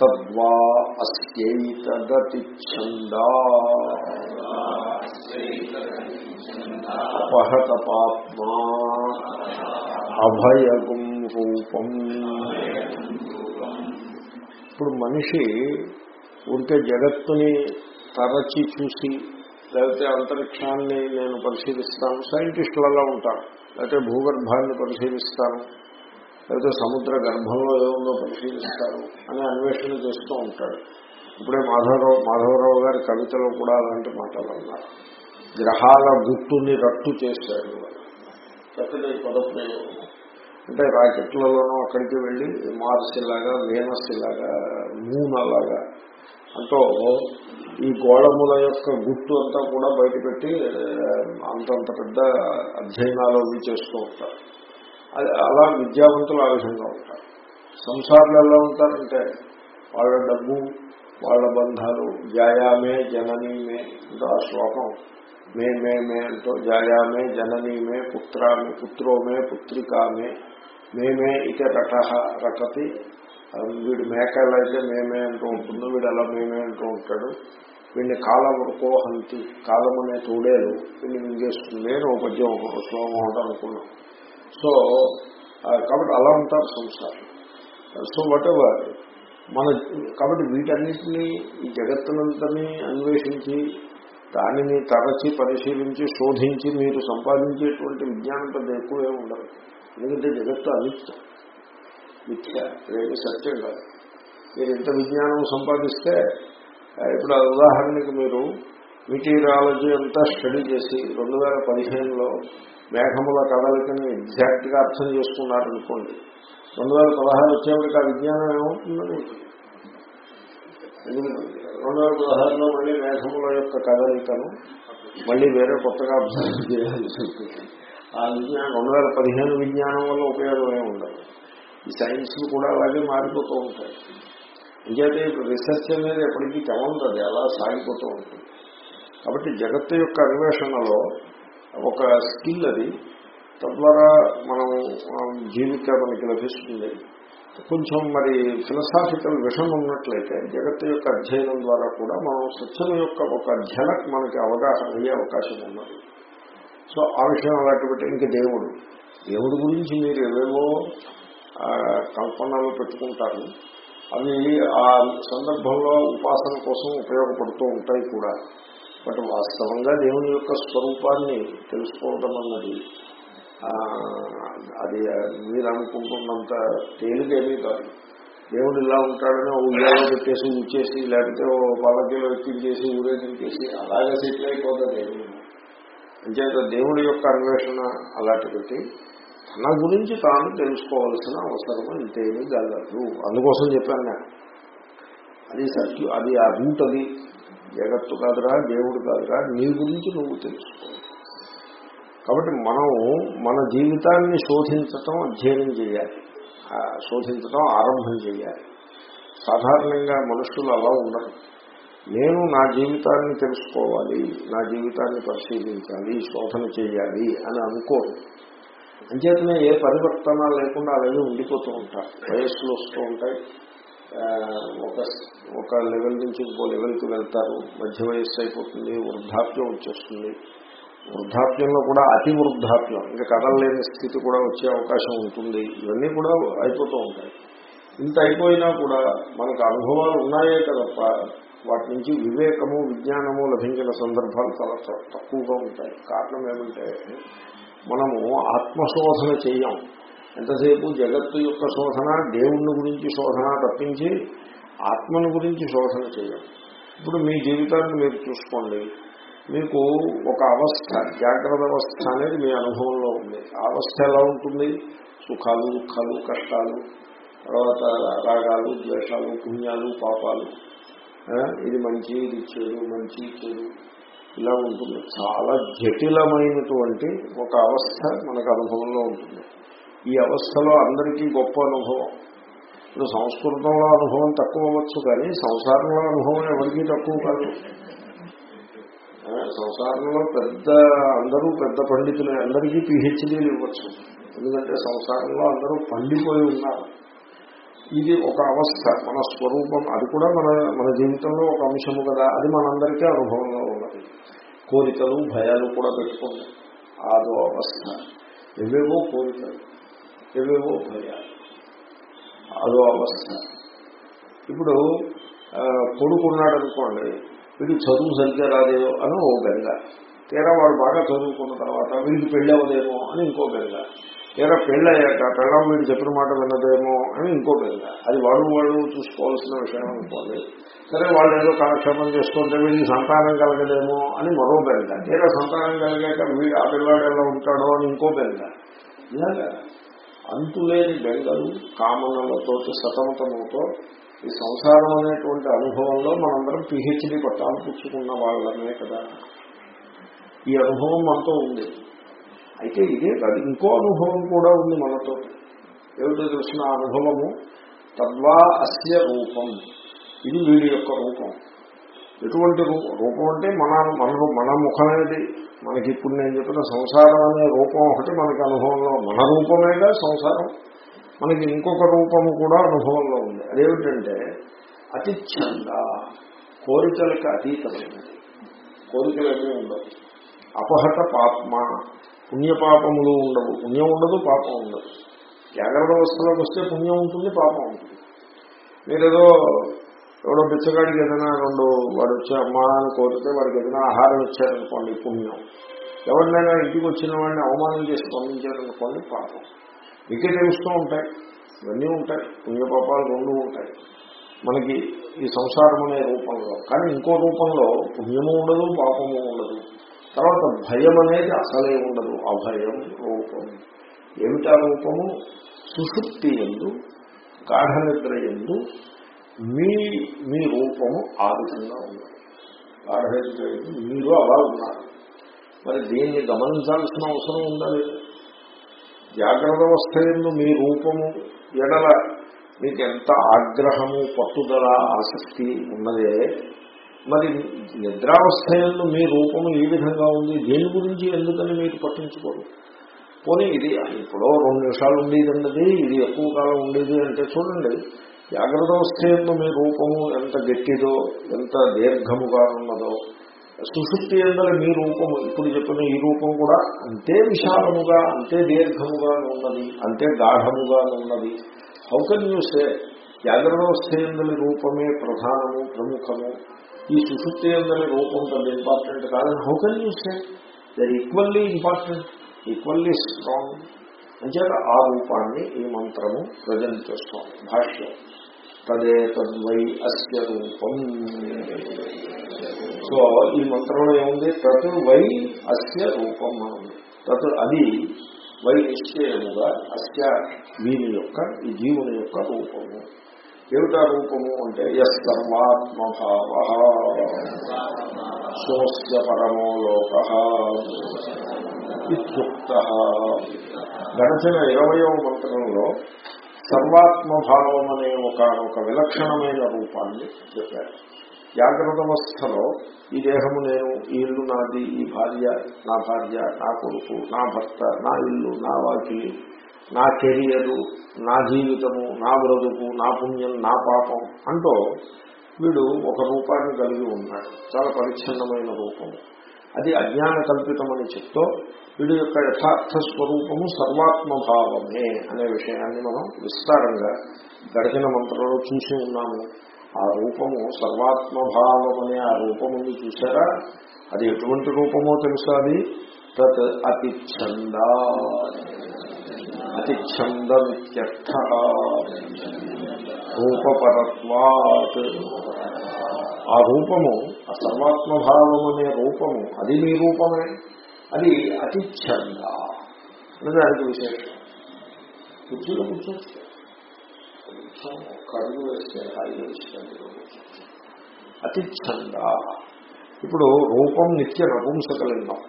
తద్వా అస్యైతదతిచ్ఛందా. అపహత పాప్మా అభయగుం రూపం. ఇప్పుడు మనిషి ఉంటే జగత్తుని తరచి చూసి లేకపోతే అంతరిక్షాన్ని నేను పరిశీలిస్తాను సైంటిస్టులలో ఉంటాను లేకపోతే భూగర్భాన్ని పరిశీలిస్తాను లేకపోతే సముద్ర గర్భంలో ఏముందో పరిశీలిస్తారు అని అన్వేషణ చేస్తూ ఉంటాడు. ఇప్పుడే మాధవరావు మాధవరావు గారి కవితలో కూడా అలాంటి మాటలు అన్నారు. గ్రహాల గుట్టుని రట్టు చేశాడు చక్కటి పదప్రయోగం. అంటే రాకెట్లలోనూ అక్కడికి వెళ్ళి మార్స్ ఇలాగా వేనస్ ఇలాగా మూన్ అలాగా. అంటూ ఈ గోళముల యొక్క గుట్టు అంతా కూడా బయటపెట్టి అంతంత పెద్ద అధ్యయనాలు అవి చేస్తూ ఉంటారు. అలా విద్యావంతులు ఆ విధంగా ఉంటారు. సంసారులు ఎలా ఉంటారంటే వాళ్ళ డబ్బు వాళ్ళ బంధాలు జాయామే జననీమే అంటూ ఆ శ్లోకం. మే మే మే అంటూ జాయామే జననీమే పుత్రామే పుత్రోమే పుత్రికామే మేమే ఇక రట రకతి వీడు మేకలు అయితే మేమే అంటూ ఉంటుంది వీడు అలా మేమే అంటూ ఉంటాడు. వీడిని కాలముకో హంతి కాలం అనే తోడేలు వీడిని మింగేస్తుంది నేను ఒక పద్యం శ్లోకం ఉంటాను అనుకున్నాం. సో కాబట్టి అలా ఉంటారు సంసారం. సో వాట్ ఎవర్ మన కాబట్టి వీటన్నిటినీ ఈ జగత్తునంతని అన్వేషించి దానిని తరచి పరిశీలించి శోధించి మీరు సంపాదించేటువంటి విజ్ఞానం పెద్ద ఎక్కువే ఉండదు. ఎందుకంటే జగత్తు అనిత్యం. మిథ్య రేపు సత్యం కాదు. మీరు ఇంత విజ్ఞానం సంపాదిస్తే ఇప్పుడు ఉదాహరణకి మీరు మెటీరియాలజీ అంతా స్టడీ చేసి రెండు వేల పదిహేనులో మేఘముల కదలికని ఎగ్జాక్ట్గా అర్థం చేసుకున్నారనుకోండి. రెండు వేల పదహారు వచ్చేప్పటికి ఆ విజ్ఞానం ఏమవుతుందని రెండు వేల పదహారులో మళ్ళీ మేఘముల యొక్క కదలికను మళ్ళీ వేరే కొత్తగా అర్థం చేయాల్సి ఉంటుంది ఆ విజ్ఞానం రెండు వేల పదిహేను విజ్ఞానం వల్ల ఉపయోగమే ఉండదు. ఈ సైన్స్ కూడా అలాగే మారిపోతూ ఉంటాయి. ఇంకైతే ఇప్పుడు రీసెర్చ్ అనేది ఎప్పటికీ తెమంది అలా సాగిపోతూ ఉంటుంది. కాబట్టి జగత్తు యొక్క అన్వేషణలో ఒక స్కిల్ అది. తద్వారా మనం జీవిత మనకి లభిస్తుంది. కొంచెం మరి ఫిలసాఫికల్ విషం ఉన్నట్లయితే జగత్తు యొక్క అధ్యయనం ద్వారా కూడా మనం స్వచ్ఛత యొక్క ఒక ఝలక్ మనకి అవగాహన అయ్యే అవకాశం ఉన్నది. సో ఆ విషయం అలాంటి పెట్టి ఇంక దేవుడు. దేవుడి గురించి మీరు ఏవేవో కల్పనలు పెట్టుకుంటారు. అవి ఆ సందర్భంలో ఉపాసన కోసం ఉపయోగపడుతూ ఉంటాయి కూడా. బట్ వాస్తవంగా దేవుని యొక్క స్వరూపాన్ని తెలుసుకోవడం అన్నది అది మీరు అనుకుంటున్నంత తేలికేమీ కాదు. దేవుడు ఇలా ఉంటాడని ఉయ్యాలో పెట్టేసి ఉచ్చేసి లేకపోతే ఓ పల్లకీలో ఎక్కించేసి ఊరేగించేసి అలాగే సెటిల్ అయిపోతుంది దేవుడు. అంచేత దేవుడి యొక్క అన్వేషణ అలాంటి పెట్టి తన గురించి తాను తెలుసుకోవాల్సిన అవసరం ఇంతేమీ కలదు. అందుకోసం చెప్పాను నేను. అది సత్యు అది ఆ రూట్ అది. జగత్తు కాదురా దేవుడు కాదురా నీ గురించి నువ్వు తెలుసుకో. కాబట్టి మనం మన జీవితాన్ని శోధించటం అధ్యయనం చేయాలి. శోధించటం ఆరంభం చేయాలి. సాధారణంగా మనుషులు అలా ఉండరు. నేను నా జీవితాన్ని తెలుసుకోవాలి నా జీవితాన్ని పరిశీలించాలి శోధన చేయాలి అని అనుకోరు. అంచేతనే ఏ పరివర్తన లేకుండా అలాగే ఉండిపోతూ ఉంటారు వయస్సులు వస్తూ ఉంటాయి. ఒక ఒక లెవెల్ నుంచి ఇంకో లెవెల్కి వెళ్తారు. మధ్య వయస్సు అయిపోతుంది వృద్ధాప్యం వచ్చేస్తుంది. వృద్ధాప్యంలో కూడా అతి వృద్ధాప్యం. ఇంకా కదలలేని స్థితి కూడా వచ్చే అవకాశం ఉంటుంది. ఇవన్నీ కూడా అయిపోతూ ఉంటాయి. ఇంత అయిపోయినా కూడా మనకు అనుభవాలు ఉన్నాయే కదప్ప. వాటి నుంచి వివేకము విజ్ఞానము లభించిన సందర్భాలు చాలా తక్కువగా ఉంటాయి. కారణం ఏమంటే మనము ఆత్మశోధన చేయం. ఎంతసేపు జగత్తు యొక్క శోధన దేవుణ్ణి గురించి శోధన తప్పించి ఆత్మను గురించి శోధన చేయం ఇప్పుడు మీ జీవితాన్ని మీరు చూసుకోండి. మీకు ఒక అవస్థ జాగ్రత్త అవస్థ అనేది మీ అనుభవంలో ఉంది. ఆ అవస్థ ఎలా ఉంటుంది? సుఖాలు దుఃఖాలు కష్టాలు తర్వాత రాగాలు ద్వేషాలు పుణ్యాలు పాపాలు. ఇది మంచి ఇది చెడు మంచి చెడు. ఇలా ఉంటుంది. చాలా జటిలమైనటువంటి ఒక అవస్థ మనకు అనుభవంలో ఉంటుంది. ఈ అవస్థలో అందరికీ గొప్ప అనుభవం. ఇప్పుడు సంస్కృతంలో అనుభవం తక్కువ అవ్వచ్చు కానీ సంసారంలో అనుభవం ఎవరికీ తక్కువ కాదు. సంసారంలో పెద్ద అందరూ పెద్ద పండితులు అందరికీ పిహెచ్డీలు ఇవ్వచ్చు. ఎందుకంటే సంసారంలో అందరూ పండిపోయి ఉన్నారు. ఇది ఒక అవస్థ మన స్వరూపం. అది కూడా మన మన జీవితంలో ఒక అంశము కదా. అది మనందరికీ అనుభవంలో ఉన్నది. కోరికలు భయాలు కూడా పెట్టుకుంది అదో అవస్థ. ఎవేవో కోరికలు. ఏవేవో భయాలు. అదో అవస్థ. ఇప్పుడు ఆ, కొడుకున్నాడు అనుకోండి వీడికి చదువు సరిగ్గా రాదేమో అని ఓ బెంగ తీరా వాడు బాగా చదువుకున్న తర్వాత వీడికి పెళ్ళి అని ఇంకో బెంగ తీరా పెళ్ళయ్యాక పెళ్ళం వీడు చెప్పిన మాట విన్నదేమో అని ఇంకో బెంగ అది వాడు వాళ్ళు చూసుకోవాల్సిన విషయం అనుకోండి. సరే వాళ్ళు ఏదో కాలక్షేపం చేసుకుంటే వీడికి సంతానం కలగదేమో అని మరో బెంగ తీరా సంతానం కలిగాక వీడు ఆ పిల్లాడు ఎలా ఉంటాడో అని ఇంకో బెంగ ఇలాగా అంతులేని బెంగలు కామనలతో సతమతముతో ఈ సంసారం అనేటువంటి అనుభవంలో మనందరం పిహెచ్డి పట్టాలు పుచ్చుకున్న వాళ్ళమే కదా. ఈ అనుభవం మనతో ఉంది. అయితే ఇదే కాదు ఇంకో అనుభవం కూడా ఉంది మనతో. ఏమిటో తెలిసిన అనుభవము? తద్వా అస్య రూపం. ఇది వీడి యొక్క రూపం. ఎటువంటి రూపం రూపం అంటే మన మన మన ముఖమేది. మనకి ఇప్పుడు నేను చెప్పిన సంసారం అనే రూపం ఒకటి మనకి అనుభవంలో మన రూపమేగా సంసారం. మనకి ఇంకొక రూపము కూడా అనుభవంలో ఉంది. అదేమిటంటే అతిచ్ఛంగా కోరికలకు అతీతమైనది. కోరికలు ఏమీ ఉండవు. అపహత పాపమ పుణ్యపాపములు ఉండవు. పుణ్యం ఉండదు పాపం ఉండదు. జాగ్రత్త అవస్థలోకి వస్తే పుణ్యం ఉంటుంది పాపం ఉంటుంది. మీరేదో ఎవడో బిచ్చగాడికి ఏదైనా రెండు వాడు వచ్చి అమ్మాని కోరితే వాడికి ఏదైనా ఆహారం ఇచ్చారనుకోండి పుణ్యం. ఎవరినైనా ఇంటికి వచ్చిన వాడిని అవమానం చేసి పంపించారనుకోండి పాపం. మీకే తెలుస్తూ ఉంటాయి. ఇవన్నీ ఉంటాయి. పుణ్యపాపాలు రెండు ఉంటాయి. మనకి ఈ సంసారం అనే రూపంలో. కానీ ఇంకో రూపంలో పుణ్యము ఉండదు పాపము ఉండదు. తర్వాత భయం అనేది అసలే ఉండదు. అభయం రూపం. ఏమిటా రూపము? సుశుక్తి ఎందు గాఢ నిద్ర ఎందు మీ మీ రూపము ఆ విధంగా ఉన్నది గాఢ మీరు అలా ఉన్నారు. మరి దీన్ని గమనించాల్సిన అవసరం ఉండాలి. జాగ్రత్త అవస్థ ఎందు మీ రూపము ఎడల మీకు ఎంత ఆగ్రహము పట్టుదల ఆసక్తి ఉన్నదే మరి నిద్రావస్థ ఎందు మీ రూపము ఏ విధంగా ఉంది దేని గురించి ఎందుకని మీరు పట్టించుకోరు? పోనీ ఇది ఇప్పుడు రెండు నిమిషాలు ఉండేది ఉన్నది ఇది ఎక్కువ కాలం ఉండేది అంటే చూడండి జాగ్రత్త అవస్థ ఎందు మీ రూపము ఎంత గట్టిదో ఎంత దీర్ఘముగా ఉన్నదో సుశుక్తి ఎందల మీ రూపము ఇప్పుడు చెప్పిన ఈ రూపం కూడా అంతే విశాలముగా అంతే దీర్ఘముగా ఉన్నది అంతే గాఢముగా ఉన్నది. హౌ కెన్ యూ సే జాగ్రత్త రూపమే ప్రధానము ప్రముఖము? ఈ సుశుక్తి ఎందలి రూపం పెద్ద ఇంపార్టెంట్ కాదని how can you say they're equally important equally strong అంచేత ఆ రూపాన్ని ఈ మంత్రము ప్రజెంట్ చేస్తాం భాష్యం. తదే తద్వై అస్య రూపం. సో ఈ మంత్రంలో ఏముంది? తత్ వై అస్య రూపం అని తత్ అది వై నిశ్చయముగా అస్య వీని యొక్క ఈ జీవుని యొక్క రూపము. ఏమిటా రూపము అంటే ఎస్ సర్వాత్మభావ సోస్య పరమోలోక ఇత్యుక్త గడిచిన ఇరవయవ మంత్రంలో సర్వాత్మభావం అనే ఒక ఒక విలక్షణమైన రూపాన్ని చెప్పారు. జాగ్రత్త అవస్థలో ఈ దేహము నేను ఈ ఇల్లు నాది ఈ భార్య నా భార్య నా కొడుకు నా భర్త నా ఇల్లు నా వాకిలి నా కెరియరు నా జీవితము నా బ్రతుకు నా పుణ్యం నా పాపం అంటూ వీడు ఒక రూపాన్ని కలిగి ఉన్నాడు. చాలా పరిచ్ఛిన్నమైన రూపము. అది అజ్ఞాన కల్పితమని చెప్తూ వీడి యొక్క యథార్థ స్వరూపము సర్వాత్మభావమే అనే విషయాన్ని మనం విస్తారంగా గడిచిన మంత్రంలో చూసి ఉన్నాము. ఆ రూపము సర్వాత్మభావం అనే ఆ రూపముని చూసారా అది ఎటువంటి రూపమో తెలుసా అది? తత్ అతి ఛంద అతి ఛందమిత్యర్థ రూపపరత్వాత్. ఆ రూపము ఆ సర్వాత్మభావం అనే రూపము అది మీ రూపమే. అది అతి ఛంద దానికి విశేషం. కుర్చీలో కూర్చోవచ్చు. కొంచెం కడుగు వేస్తే హాయిగా ఇష్టం అతిచ్ఛంద. ఇప్పుడు రూపం నిత్య నపుంసకలింగం.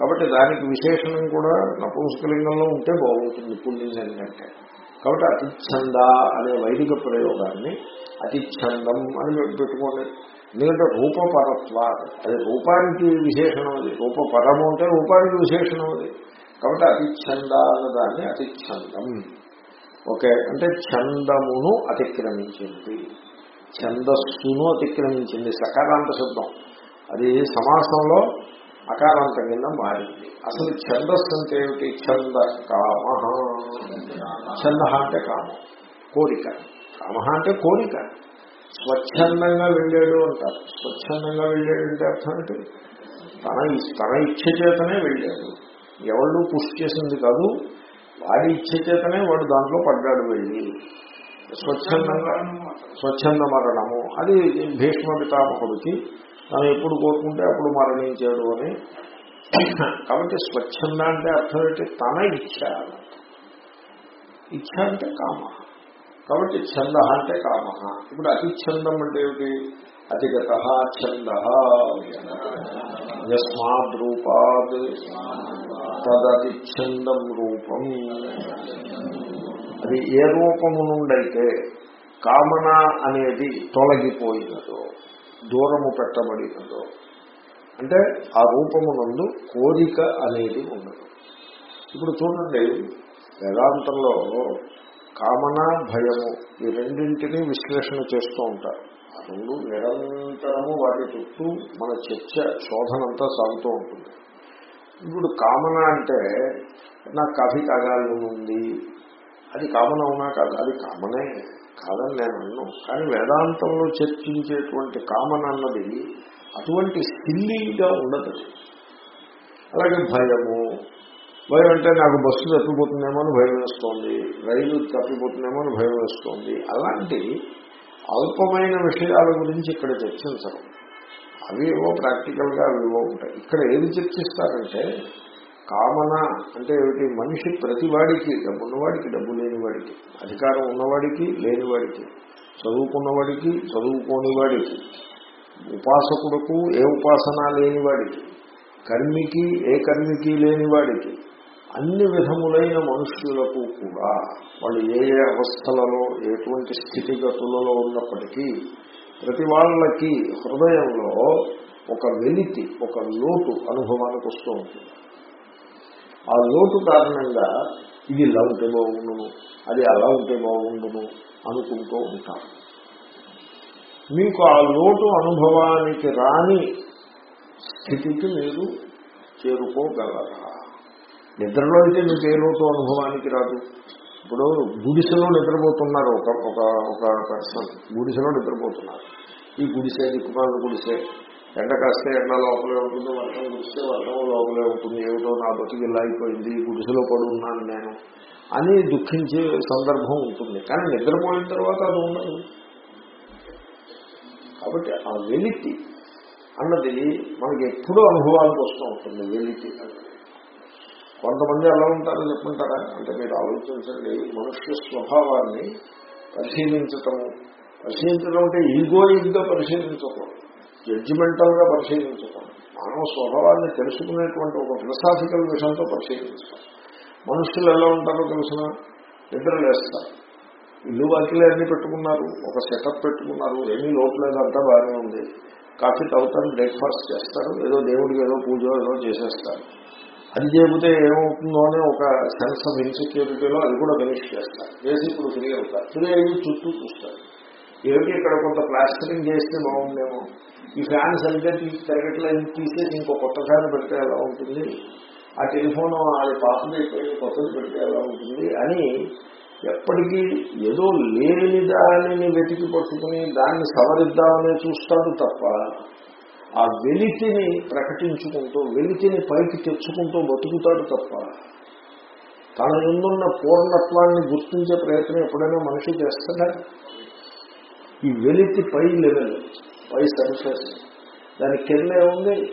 కాబట్టి దానికి విశేషణం కూడా నపుంసకలింగంలో ఉంటే బాగుంటుంది పుణ్యం ఏంటంటే కాబట్టి అతిచ్ఛంద అనే వైదిక ప్రయోగాన్ని అతిచ్ఛందం అని పెట్టుకోండి. ఎందుకంటే రూపపరత్వ అది రూపానికి విశేషణం అది. రూపపరము అంటే రూపానికి విశేషణం అది. కాబట్టి అతిచ్ఛంద అన్నదాన్ని ఛందం ఓకే అంటే ఛందమును అతిక్రమించింది. ఛందస్సును అతిక్రమించింది. సకారాంత శబ్దం. అది సమాసంలో అకారాంతం కింద మారింది. అసలు ఛందస్సు అంటే ఏమిటి? ఛంద కామ. ఛంద అంటే కామం. కోరిక. కామ అంటే కోరిక. స్వచ్ఛందంగా వెళ్ళాడు అంటారు. స్వచ్ఛందంగా వెళ్ళాడు అంటే అర్థం ఏంటి? తన తన ఇచ్చ చేతనే వెళ్ళాడు. ఎవళ్ళు పుష్ చేసింది కాదు వాడి ఇచ్చ చేతనే వాడు దాంట్లో పడ్డాడు వెళ్ళి. స్వచ్ఛందంగా స్వచ్ఛంద మరణము. అది భీష్మ పితామహుడికి తను ఎప్పుడు కోరుకుంటే అప్పుడు మరణించాడు అని. కాబట్టి స్వచ్ఛంద అంటే అర్థం ఏంటి? తన ఇచ్చ ఇచ్చ అంటే కామ. కాబట్టి ఛంద అంటే కామ. ఇప్పుడు అతిఛందం అంటే ఏమిటి? అతిగత ఛంద యస్మాద్ రూపాద్ తదతిఛందం రూపం. అది ఏ రూపము నుండైతే కామన అనేది తొలగిపోయినదో దూరము పెట్టబడినదో అంటే ఆ రూపమునందు కోరిక అనేది ఉండదు. ఇప్పుడు చూడండి వేదాంతంలో కామన భయము ఈ రెండింటినీ విశ్లేషణ చేస్తూ ఉంటారు. ఆ రెండు నిరంతరము వాటి చుట్టూ మన చర్చ శోధనంతా సాగుతూ ఉంటుంది. ఇప్పుడు కామన అంటే నాకు కాఫీ తాగాలని ఉంది అది కామన్ అవునా కాదు? అది కామనే కాదని నేను అన్ను. కానీ వేదాంతంలో చర్చించేటువంటి కామన్ అన్నది అటువంటి సిల్లీగా ఉండదు. అలాగే భయము భయం అంటే నాకు బస్సు తప్పిపోతుందేమో అని భయం వేస్తోంది రైలు తప్పిపోతుందేమో అని భయం వేస్తోంది. అలాంటి అల్పమైన విషయాల గురించి ఇక్కడ చర్చించడం అవి ఏవో ప్రాక్టికల్గా అవి ఏవో ఉంటాయి. ఇక్కడ ఏది చర్చిస్తారంటే కామన అంటే ఏమిటి? మనిషి ప్రతివాడికి డబ్బు ఉన్నవాడికి డబ్బు లేనివాడికి అధికారం ఉన్నవాడికి లేనివాడికి చదువుకున్నవాడికి చదువుకోని వాడికి ఉపాసకుడుకు ఏ ఉపాసన లేనివాడికి కర్మికి ఏ కర్మికి లేనివాడికి అన్ని విధములైన మనుష్యులకు కూడా వాళ్ళు ఏ ఏ అవస్థలలో ఎటువంటి స్థితిగతులలో ఉన్నప్పటికీ ప్రతి వాళ్ళకి హృదయంలో ఒక వెలితి ఒక లోటు అనుభవానికి వస్తూ ఉంటుంది. ఆ లోటు కారణంగా ఇది ఇలా ఉంటే బాగుండును అది అలా ఉంటే బాగుండును అనుకుంటూ ఉంటారు మీకు ఆ లోటు అనుభవానికి రాని స్థితికి మీరు చేరుకోగలరా? నిద్రలో అయితే మీకు ఏ లోటు అనుభవానికి రాదు. ఇప్పుడు గుడిసెలో నిద్రపోతున్నారు ఒక ఒక ఒక పర్సన్ గుడిసెలో నిద్రపోతున్నారు. ఈ గుడిసె దిక్కుమాల గుడిసే ఎండ కాస్తే ఎండ లోపలే ఉంటుంది వర్షం కురిస్తే వర్షం లోపలే ఉంటుంది. ఏమిటో నా బతికి ఇలా అయిపోయింది గుడిసెలో పడున్నాను నేను అని దుఃఖించే సందర్భం ఉంటుంది. కానీ నిద్రపోయిన తర్వాత అది ఉండదు. కాబట్టి ఆ వెలితి అన్నది మనకి ఎప్పుడూ అనుభవానికి వస్తూ ఉంటుంది. వెలితి అన్నది. కొంతమంది ఎలా ఉంటారో చెప్పుకుంటారా అంటే మీరు ఆలోచించండి మనుష్య స్వభావాన్ని పరిశీలించటము. పరిశీలించడం అంటే ఈగోయిక్గా పరిశీలించకూడదు జడ్జిమెంటల్గా పరిశీలించకూడదు మానవ స్వభావాన్ని తెలుసుకునేటువంటి ఒక ఫిలసాఫికల్ విషయంతో పరిశీలించడం మనుషులు ఎలా ఉంటారో తెలిసిన నిద్రలేస్తారు ఇల్లు వాకిలే అన్ని పెట్టుకున్నారు ఒక సెటప్ పెట్టుకున్నారు ఏమీ లోపలేదు అంతా బాగానే ఉంది. కాఫీ తాగుతారు బ్రేక్ఫాస్ట్ చేస్తారు ఏదో దేవుడికి ఏదో పూజ ఏదో చేసేస్తారు. అది చేయకపోతే ఏమవుతుందో అని ఒక సెన్స్ ఆఫ్ ఇన్సెక్యూరిటీలో అది కూడా ఫినిష్ చేస్తారు. చేసి ఇప్పుడు ఫ్రీ అవుతారు ఫ్రీ అయ్యి చుట్టూ చూస్తారు. ఏమిటి ఇక్కడ కొంత ప్లాస్టరింగ్ చేస్తే బాగుండేమో? ఈ ఫ్యాన్ సరిగ్గా తీసి తిరగట్లేదు తీసేసి ఇంకో కొత్త ఫ్యాన్ పెడితే ఎలా ఉంటుంది? ఆ టెలిఫోన్ అది పాతది కొత్తది పెడితే ఎలా ఉంటుంది? అని ఎప్పటికీ ఏదో లేని దానిని వెతికి పట్టుకుని దాన్ని సవరిద్దామని చూస్తాడు తప్ప ఆ వెలితిని ప్రకటించుకుంటూ వెలితిని పైకి తెచ్చుకుంటూ బతుకుతాడు తప్ప తన ముందున్న పూర్ణత్వాన్ని గుర్తించే ప్రయత్నం ఎప్పుడైనా మనిషి చేస్తాడా? ఈ వెలితి పై లెవెల్ పై సర్ఫేస్ దాని కింద ఉంది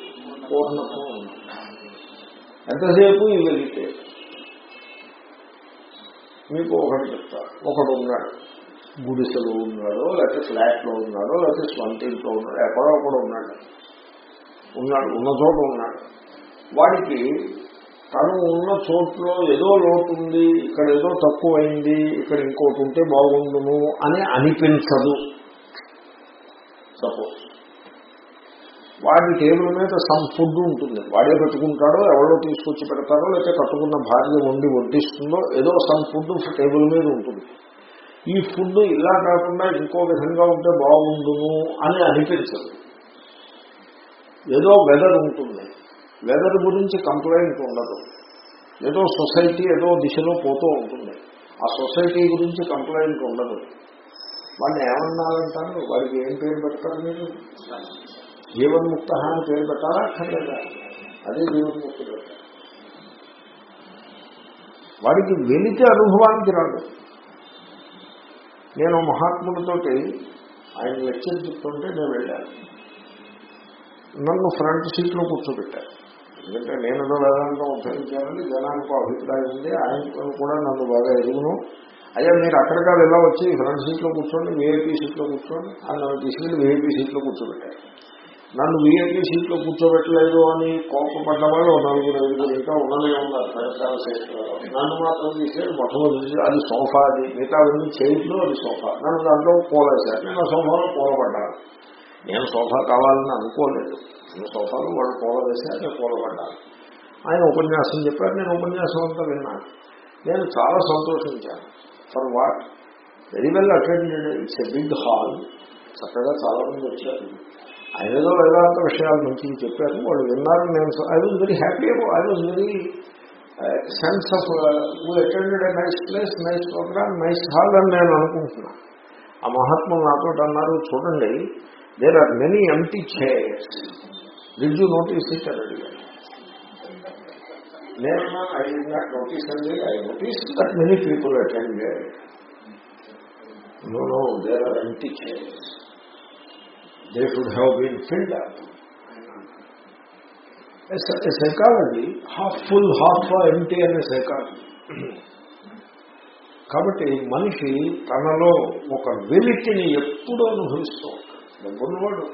పూర్ణత్వం ఉంది. ఎంతసేపు ఈ వెలితే? మీకు ఒకటి చెప్తా. ఒకడు ఉన్నాడు. గుడిసెలో ఉన్నాడో లేకపోతే ఫ్లాట్లో ఉన్నాడో లేకపోతే స్వంత ఇంట్లో ఉన్నాడో ఎక్కడో ఒకడు ఉన్నాడు. ఉన్నాడు ఉన్న చోట ఉన్నాడు. వాడికి తను ఉన్న చోట్లో ఏదో లోటు ఉంది ఇక్కడ ఏదో తక్కువైంది ఇక్కడ ఇంకోటి ఉంటే బాగుండును అని అనిపించదు. సపోజ్ వాడి టేబుల్ మీద సమ్ ఫుడ్ ఉంటుంది. వాడే పెట్టుకుంటాడో ఎవరో తీసుకొచ్చి పెడతారో లేకపోతే కట్టుకున్న భార్య వండి వడ్డిస్తుందో ఏదో సమ్ ఫుడ్ టేబుల్ మీద ఉంటుంది. ఈ ఫుడ్ ఇలా కాకుండా ఇంకో విధంగా ఉంటే బాగుండును అని అనిపించదు. ఏదో వెదర్ ఉంటుంది. వెదర్ గురించి కంప్లైంట్ ఉండదు. ఏదో సొసైటీ ఏదో దిశలో పోతూ ఉంటుంది. ఆ సొసైటీ గురించి కంప్లైంట్ ఉండదు. వాడిని ఏమన్నారంటారు? వాడికి ఏం పేరు పెడతారు మీరు? జీవన్ముక్త అని పేరు పెట్టాలా? అక్కర్లేదా? అదే జీవన్ముక్తి పెట్టారు వాడికి వెళితే అనుభవానికి రాదు నేను మహాత్ములతోటి ఆయన లెక్చర్ చెప్తుంటే నేను వెళ్ళాను. నన్ను ఫ్రంట్ సీట్లో కూర్చోబెట్టారు ఎందుకంటే నేను వేదాంతం ఉద్ధరించానని జనానికి అభిప్రాయం ఉంది ఆయన కూడా నన్ను బాగా ఎదుగును. అయ్యా మీరు అక్కడ కాదు ఎలా వచ్చి ఫ్రంట్ సీట్లో కూర్చోండి వీఐపీ సీట్లో కూర్చోండి అని నన్ను తీసుకెళ్ళి వీఐపీ సీట్లో కూర్చోబెట్టారు నన్ను వీఐపీ సీట్లో కూర్చోబెట్టలేదు అని కోపపడ్డ వాళ్ళు నలుగురు ఐదుగురు ఇంకా ఉన్నదే ఉన్నారు ప్రయత్నాలు చేస్తున్నారు. నన్ను మాత్రం తీసుకెళ్ళి మొట్టమొదటి అది సోఫా అది మిగతా చేతిలో అది సోఫా. నన్ను దాంట్లో పోలేశారు. నేను ఆ సోఫాలో పోలబడ్డాను నేను సోఫా కావాలని అనుకోలేదు. నేను సోఫాలో వాళ్ళు పూల వేశారు నేను పూలపడ్డాను ఆయన ఉపన్యాసం చెప్పారు నేను ఉపన్యాసం అంతా విన్నాను. నేను చాలా సంతోషించాను. For what very well attended it's a big hall చక్కగా చాలా మంది వచ్చారు. ఆయన ఏదో వేదాంత విషయాలు మంచిగా చెప్పారు. వాళ్ళు విన్నారు నేను I was very happy I was very sense of we attended nice place nice program nice hall అని నేను అనుకుంటున్నాను. ఆ మహాత్ములు నాతో అన్నారు చూడండి there are many empty chairs did you notice it అని అడిగాను నేను ఐ డి నాట్ నోటీస్ అండి I notice that many people attended no no there are empty chairs they should have been filled up psychology half full half empty అనే psychology కాబట్టి మనిషి తనలో ఒక వెలితిని ఎప్పుడూ అనుభవిస్తూ డబ్బున్నవాడు.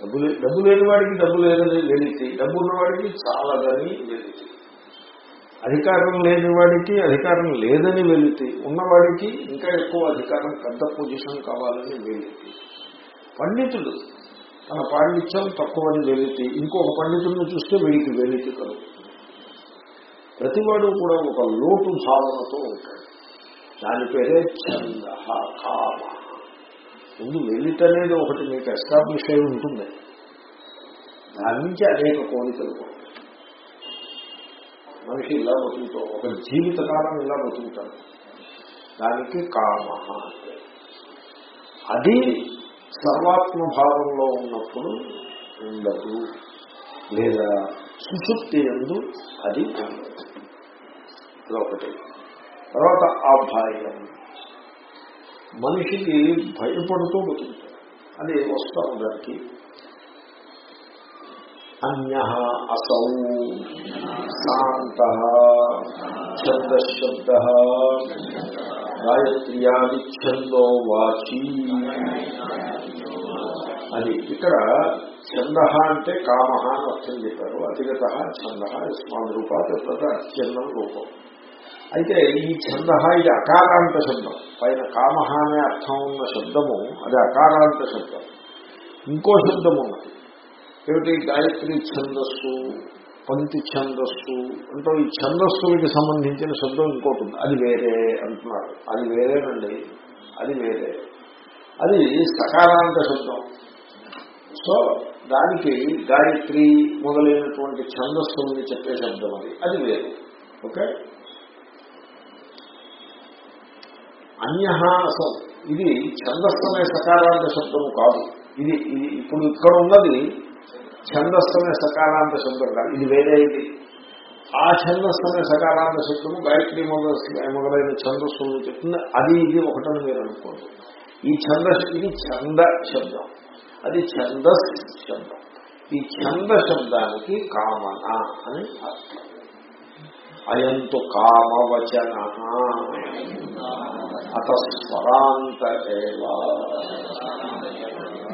డబ్బు డబ్బు లేని వాడికి డబ్బు లేదని వెలితి డబ్బు ఉన్నవాడికి చాలదని వెలితి అధికారం లేని వాడికి అధికారం లేదని వెలితి ఉన్నవాడికి ఇంకా ఎక్కువ అధికారం పెద్ద పొజిషన్ కావాలని వెలితి పండితుడు తన పాండిత్యం తక్కువని వెలితి ఇంకొక పండితుడిని చూస్తే వీడికి వెలితి కలుగుతుంది ప్రతివాడు కూడా ఒక లోటు భావనతో ఉంటాడు. దాని పేరే ఛంద కామ. ముందు వెలితి అనేది ఒకటి మీకు ఎస్టాబ్లిష్ అయి ఉంటుంది. దాని నుంచి అనేక కోరికలు మనిషి ఇలా బతుకుతూ ఒక జీవితకాలం ఇలా బతుకుతాడు. దానికి కామ అది సర్వాత్మ భావంలో ఉన్నప్పుడు ఉండదు. లేదా సుశుక్తి ఎందు అది ఉండదు. ఇదొకటి. తర్వాత అభయం. మనిషికి భయపడుతూ బతుకుతాడు. అది వస్తాం దానికి. అన్య అసౌ శాంత ఛందశబ్ద గాయత్ర్యాది ఛందో వాచి. అది ఇక్కడ ఛంద అంటే కామ అని అర్థం చెప్పారు. అధిగత ఛంద యస్మాన్ రూపాత్ తత అత్యన్నం రూపం. అయితే ఈ ఛంద ఇది అకారాంత శబ్దం. పైన కామ అనే అర్థం ఉన్న శబ్దము అది అకారాంత శబ్దం. ఇంకో శబ్దం ఉన్నది ఏమిటి? గాయత్రి ఛందస్సు పంక్తి ఛందస్సు అంటే ఈ ఛందస్సుకి సంబంధించిన శబ్దం ఇంకోటి ఉంది. అది వేరే అంటున్నారు. అది వేరేనండి. అది వేరే. అది సకారాంత శబ్దం. సో దానికి గాయత్రి మొదలైనటువంటి ఛందస్సుల్ని చెప్పే శబ్దం అది. అది వేరు. ఓకే? అన్య అసలు ఇది ఛందస్సమే సకారాంత శబ్దము కాదు. ఇది ఇది ఇప్పుడు ఇక్కడ ఉన్నది ఛందస్సమే సకారాంత శబ్దం కాదు. ఇది వేరే ఇది. ఆ ఛందస్సమే సకారాంత శబ్దము గాయత్రి మొదలైన ఛందస్సులు చెప్తుంది. అది ఇది ఒకటని మీరు అనుకోండి. ఈ ఛంద ఇది ఛంద శబ్దం. అది ఛందస్ శబ్దం. ఈ ఛంద శబ్దానికి కామన అని అర్థం. అయంతు కామవచన. అతస్వరాంత ఏవా.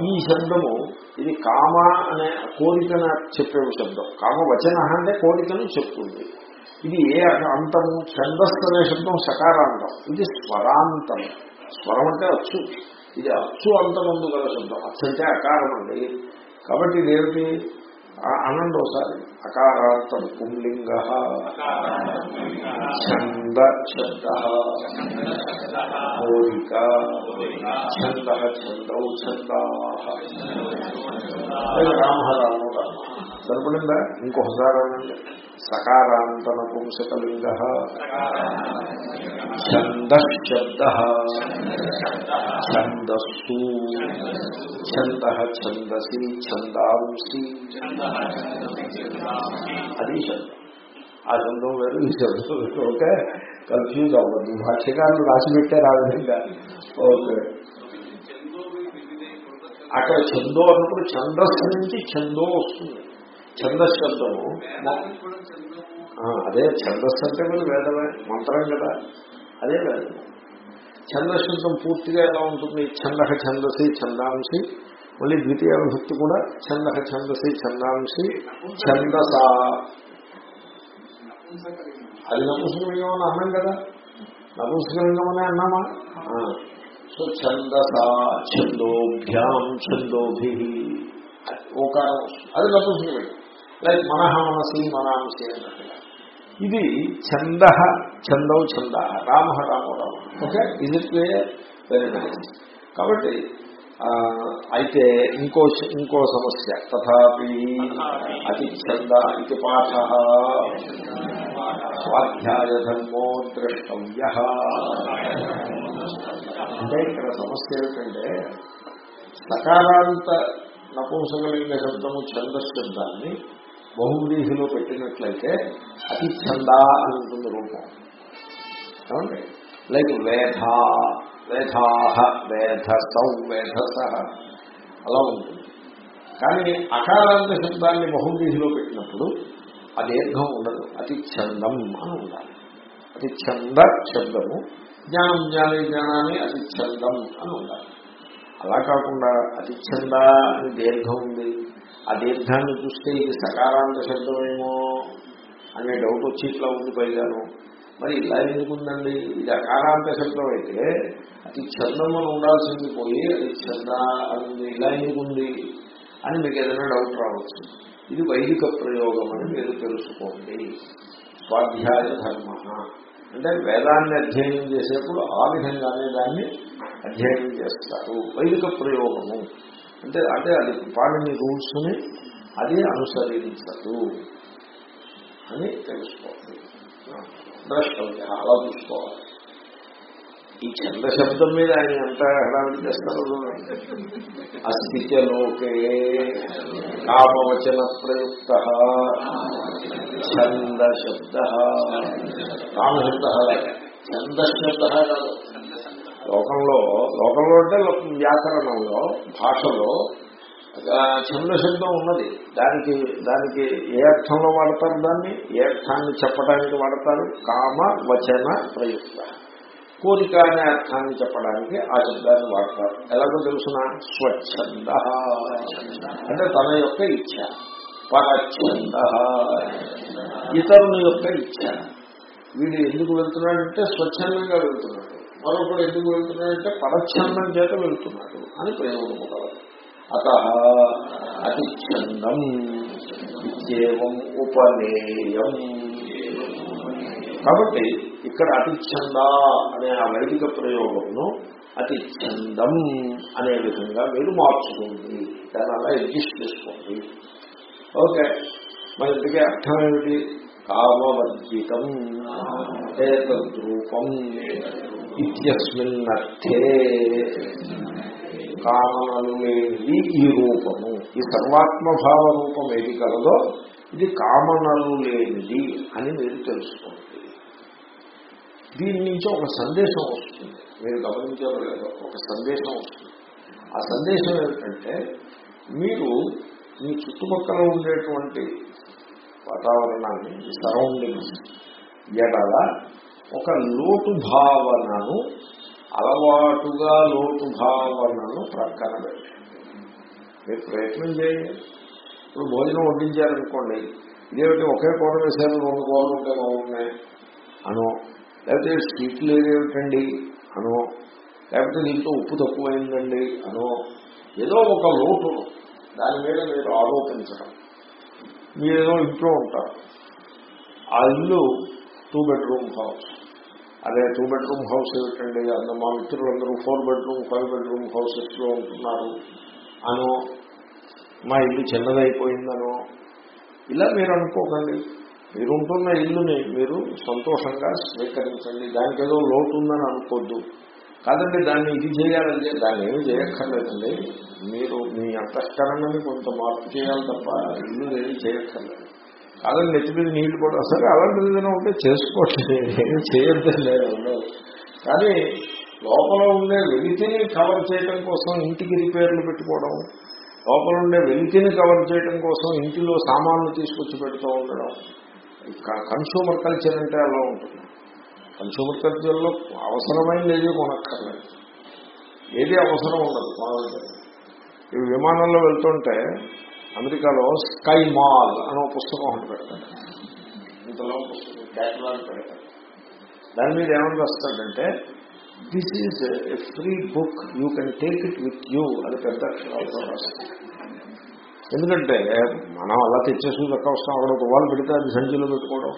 ఈ శబ్దము ఇది కామ అనే కోరికను చెప్పే శబ్దం. కామ వచన అంటే కోరికను చెప్తుంది. ఇది ఏ అంతము ఛందస్సు అనే శబ్దం సకారాంతం. ఇది స్వరాంతం. స్వరం అంటే అచ్చు. ఇది అచ్చు అంతమందు గల శబ్దం. అచ్చు అంటే అకారం అండి కాబట్టి ఇదేమిటి? ఆ- అనండి ఒకసారి. అకారాంతం పుంలింగ ఛంద శబ్ద కోరిక ఛంద. ఛందౌ ఛందా రామ రామ రామ సరిపడిందా? ఇంకొకసారి అనండి సకారాంత నపుంసకలింగ ఛందశబ్ద ఛందస్సు ఛంద ఛందసి ఛందాంసి అది శబ్దం. ఆ శబ్దం వేరు ఈ శబ్దం వేరు. ఓకే? కన్ఫ్యూజ్ అవ్వద్దు. భాష్యకారులు రాసి పెట్టారు ఆ విధంగా. ఓకే. అక్కడ ఛందో అన్నప్పుడు ఛందస్సు నుంచి ఛందో వస్తుంది. ఛందస్ శబ్దము అదే ఛందస్సు అంటే మీరు వేదమే మంత్రం కదా. అదే వేదం. ఛందశబ్దం పూర్తిగా ఎలా ఉంటుంది? ఛందక ఛందసి ఛందాంసి. మళ్ళీ ద్వితీయ విభక్తి కూడా ఛందక ఛందసి ఛందాంసి ఛందస. అది నపుంసకలింగం అని అన్నాం కదా. నపుంసకలింగం అనే అన్నామా సో ఛందస ఛందోభ్యాం ఛందోభి. ఓకారం అది నపుంసకలింగం. లైక్ మనహ మనసి మనాంసి అన్నట్టుగా ఇది ఛంద ఛందౌ ఛంద రామ రామ రామ. ఓకే ఇది వెరీ నైస్ కాబట్టి అయితే ఇంకో ఇంకో సమస్య. తథాపి అతి ఛంద ఇది పాఠ. స్వాధ్యాయ ధర్మో ద్రష్టవ్య. అంటే ఇక్కడ సమస్య ఏమిటంటే సకారాంత నపుంసకలింగ శబ్దము ఛంద శబ్దాన్ని బహువ్రీహిలో పెట్టినట్లయితే అతి ఛంద అని ఉంటుంది రూపం. ఏమండి? లైక్ వేధ వేధాహ వేధసౌ వేధస. అలా ఉంటుంది. కానీ అకారాంత శబ్దాన్ని బహువ్రీహిలో పెట్టినప్పుడు ఆ దీర్ఘం ఉండదు. అతి ఛందం అని ఉండాలి. అతి ఛంద శబ్దము. జ్ఞానం జ్ఞాని జ్ఞానాన్ని అతి ఛందం అని ఉండాలి. అలా కాకుండా అతి ఛంద అని దీర్ఘం ఉంది. ఆ దీర్ఘాన్ని చూస్తే ఇది సకారాంత శబ్దమేమో అనే డౌట్ వచ్చి ఇట్లా ఉంది పైగాను. మరి ఇలా ఎందుకుందండి? ఇది అకారాంత శబ్దం అయితే అతి ఛందం అని ఉండాల్సింది పోయి అది ఛంద అది ఇలా ఎందుకుంది అని మీకు ఏదైనా డౌట్ రావచ్చు. ఇది వైదిక ప్రయోగం అని మీరు తెలుసుకోండి. స్వాధ్యాయ ధర్మ. అంటే వేదాన్ని అధ్యయనం చేసేప్పుడు ఆ విధంగానే దాన్ని అధ్యయనం చేస్తారు. వైదిక ప్రయోగము. అంటే అంటే అది పాడిని రూల్స్ని అది అనుసరించదు అని తెలుసుకోవాలి. ద్రష్టవ్య అలా చూసుకోవాలి. ఈ ఛంద శబ్దం మీద ఆయన ఎంత హడావిడి చేస్తారు చూడండి. అస్థిత్యలోకే కామవచన ప్రయుక్త ఛంద శబ్ద. కామశబ్ద ఛంద శబ్ద కాదు. లోకంలో లోకంలో అంటే వ్యాకరణంలో భాషలో ఆ, శబ్దం ఉన్నది. దానికి దానికి ఏ అర్థంలో వాడతారు దాన్ని? ఏ అర్థాన్ని చెప్పడానికి వాడతారు? కామ వచన ప్రయుక్త. కోరిక అనే అర్థాన్ని చెప్పడానికి ఆ శబ్దాన్ని వాడతారు. ఎలాగో తెలుసిన? స్వచ్ఛంద. అంటే తన యొక్క ఇచ్ఛ పరచ్ఛంద ఇతరుని యొక్క ఇచ్ఛ వీడు ఎందుకు వెళ్తున్నాడంటే స్వచ్ఛందంగా వెళ్తున్నాడు. మరొకడు ఎందుకు వెళ్తున్నాడంటే పరచ్ఛందం చేత వెళ్తున్నాడు అని ప్రయోగం కలదు అత అతిచ్ఛందం ఇత్యేవం ఉపనేయం. కాబట్టి ఇక్కడ అతిచ్ఛంద అనే ఆ వైదిక ప్రయోగమును అతిచ్ఛందం అనే విధంగా మీరు మార్చుకోండి. దాని అలా అడ్జస్ట్ చేసుకోండి. ఓకే. మరి ఇందుకే అర్థం ఏమిటి? కామవర్జితం ఏతద్రూపం. ఇత్యస్మిన్నర్థే. కామనలు లేనిది ఈ రూపము. ఈ సర్వాత్మభావ రూపం ఏది కలదో ఇది కామనలు లేనిది అని మీరు తెలుసుకోండి. దీని నుంచి ఒక సందేశం వస్తుంది. మీరు గమనించారు లేదో ఒక సందేశం వస్తుంది. ఆ సందేశం ఏమిటంటే మీరు మీ చుట్టుపక్కల ఉండేటువంటి వాతావరణాన్ని సరౌండింగ్స్ ఎడల ఒక లోటు భావనను అలవాటుగా లోటు భావనను ప్రక్కన పెట్టండి మీరు ప్రయత్నం చేయండి. ఇప్పుడు భోజనం వడ్డించారనుకోండి ఇదేమిటి ఒకే కూర వేసారు రెండు కూరలు ఉంటే బాగున్నాయి అనో లేకపోతే స్వీట్ లేదేమిటండి అనో లేకపోతే దీంట్లో ఉప్పు తక్కువైందండి అనో ఏదో ఒక లోటు దాని మీద మీరు ఆరోపించడం మీరేదో ఇంట్లో ఉంటారు. ఆ ఇల్లు టూ బెడ్రూమ్ హౌస్ అదే టూ బెడ్రూమ్ హౌస్ ఏమిటండి? అన్న మా మిత్రులందరూ ఫోర్ బెడ్రూమ్ ఫైవ్ బెడ్రూమ్ హౌసెస్లో ఉంటున్నారు. అను మా ఇల్లు చిన్నదైపోయిందనో. ఇలా మీరు అనుకోకండి. మీరు ఉంటున్న ఇల్లుని మీరు సంతోషంగా స్వీకరించండి. దానికి ఏదో లోటు ఉందని అనుకోద్దు. కాదండి దాన్ని ఇది చేయాలంటే దాన్ని ఏమి చేయక్కర్లేదండి. మీరు మీ అంతఃకరణని కొంత మార్పు చేయాలి తప్ప ఇల్లు ఏమి చేయక్కర్లేదు. కాదని నెత్తి మీద నీళ్ళు కూడా సరే అలాంటిది ఏదైనా ఉంటే చేసుకోండి. ఏమి చేయడం లేదు కానీ లోపల ఉండే వెలితిని కవర్ చేయడం కోసం ఇంటికి రిపేర్లు పెట్టుకోవడం లోపల ఉండే వెలితిని కవర్ చేయడం కోసం ఇంటిలో సామాన్లు తీసుకొచ్చి పెడుతూ ఉండడం కన్సూమర్ కల్చర్ అంటే అలా ఉంటుంది. కన్సూమర్ కల్చర్లో అవసరమైనది ఏది కొనక్కర్లేదు. ఏది అవసరం ఉండదు. కొనలేదు ఈ విమానంలో వెళ్తుంటే అమెరికాలో స్కై మాల్ అనే ఒక పుస్తకం ఒకటి పెడతాడు ఇంతలో పుస్తకం. క్యాటలాగ్ పెడతాడు దాని మీద ఏమని రాస్తాడంటే this is a free book you can take it with you అని పెద్ద అక్షరాలతో రాస్తాడు ఎందుకంటే మనం అలా తెచ్చేసి చక్క వస్తాం. అక్కడ ఒక వాళ్ళు పెడితే అది సంచిలో పెట్టుకోవడం.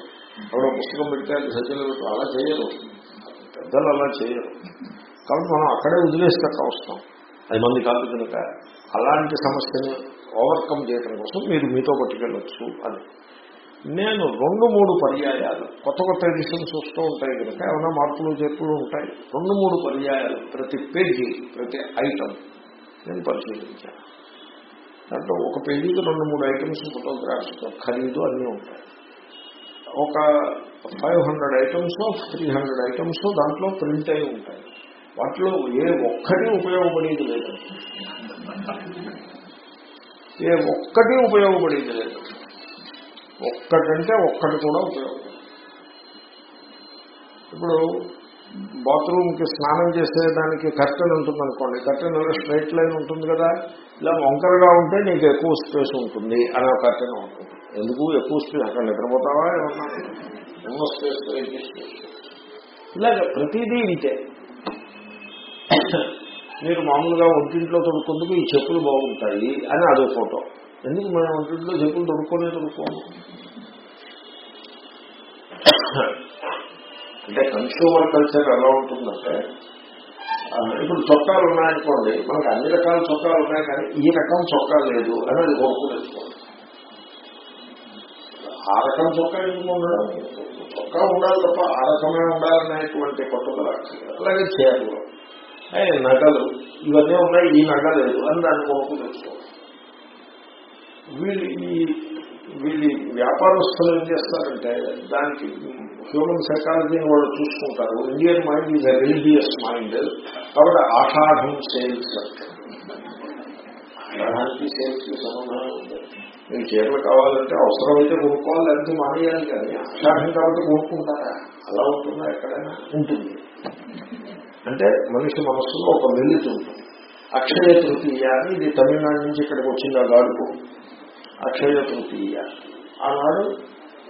అక్కడ ఒక పుస్తకం పెడితే అది సంచిలో పెట్టుకోవడం. అలా చేయరు. పెద్దలు అలా చేయరు. కాబట్టి మనం అక్కడే వదిలేసి చక్క వస్తాం. అది మంది కాదు కనుక అలాంటి సమస్యని ఓవర్కమ్ చేయడం కోసం మీరు మీతో పట్టుకెళ్ళొచ్చు అని. నేను రెండు మూడు పర్యాయాలు కొత్త కొత్త ఎడిషన్స్ వస్తూ ఉంటాయి కనుక ఏమైనా మార్పులు చేర్పులు ఉంటాయి. రెండు మూడు పర్యాయాలు ప్రతి పేజీ ప్రతి ఐటమ్ నేను పరిశీలించాను. దాంట్లో ఒక పేజీకి రెండు మూడు ఐటమ్స్ ఫోటోగ్రాఫ్స్ ఖరీదు అన్నీ ఉంటాయి. ఒక five hundred items three hundred items దాంట్లో ప్రింట్ అయి ఉంటాయి. వాటిలో ఏ ఒక్కటి ఉపయోగపడేది లేదు. ఏ ఒక్కటి ఉపయోగపడేది లేదు. ఒక్కటంటే ఒక్కటి కూడా ఉపయోగపడదు. ఇప్పుడు బాత్రూమ్కి స్నానం చేసేదానికి కర్టెన్ ఉంటుంది అనుకోండి కర్టెన్ ఇలా స్ట్రైట్ లైన్ ఉంటుంది కదా ఇలా వంకరగా ఉంటే నీకు ఎక్కువ స్పేస్ ఉంటుంది అనే ఒక కర్టెన్ ఉంటుంది. ఎందుకు? ఎక్కువ స్పేస్ అక్కడ నిద్రపోతావా ఏమన్నా? ఎన్నో స్పేస్ ఇలాగ ప్రతిదీ ఇంతే మీరు మామూలుగా ఒంటింట్లో తొడుక్కుందుకు ఈ చెప్పులు బాగుంటాయి అని అదో ఫోటో. ఎందుకు మనం ఒంటింట్లో చెప్పులు తొడుక్కునే తొడుక్కోము? అంటే కన్స్యూమర్ కల్చర్ ఎలా ఉంటుందంటే ఇప్పుడు చొక్కాలు ఉన్నాయనుకోండి మనకు అన్ని రకాల చొక్కాలు ఉన్నాయి కానీ ఈ రకం చొక్కా లేదు అని అది కోరుకునేసుకోండి ఆ రకం చొక్కా ఎందుకు ఉండడం చొక్కా ఉండాలి తప్ప ఆ రకమే ఉండాలనేటువంటి పట్టుదల. అలాగే చేయాలి నగలు. ఇవన్నీ ఉన్నాయి ఈ నగ లేదు అని దాన్ని కొనుక్కు తెచ్చుకోవాలి వీళ్ళు ఈ వీళ్ళు వ్యాపారస్తులు ఏం చేస్తారంటే దానికి హ్యూమన్ సైకాలజీని వాళ్ళు చూసుకుంటారు. Indian mind is a religious mind. కాబట్టి ఆషాఢం సేల్స్. ఆషాఢానికి సేల్స్కి సంబంధం ఉంది. మీకు చీరలు కావాలంటే అవసరమైతే కొనుక్కోవాలి లేకపోతే మానేయాలి కానీ ఆషాఢం కాబట్టి కొనుక్కుంటారా? అలా ఉంటుందా ఎక్కడైనా? ఉంటుంది. అంటే మనిషి మనస్సులో ఒక వెలితి ఉంటుంది. అక్షయ తృతీయ అని ఇది తమిళనాడు నుంచి ఇక్కడికి వచ్చింది ఆ గాడుకు అక్షయ తృతీయ. ఆనాడు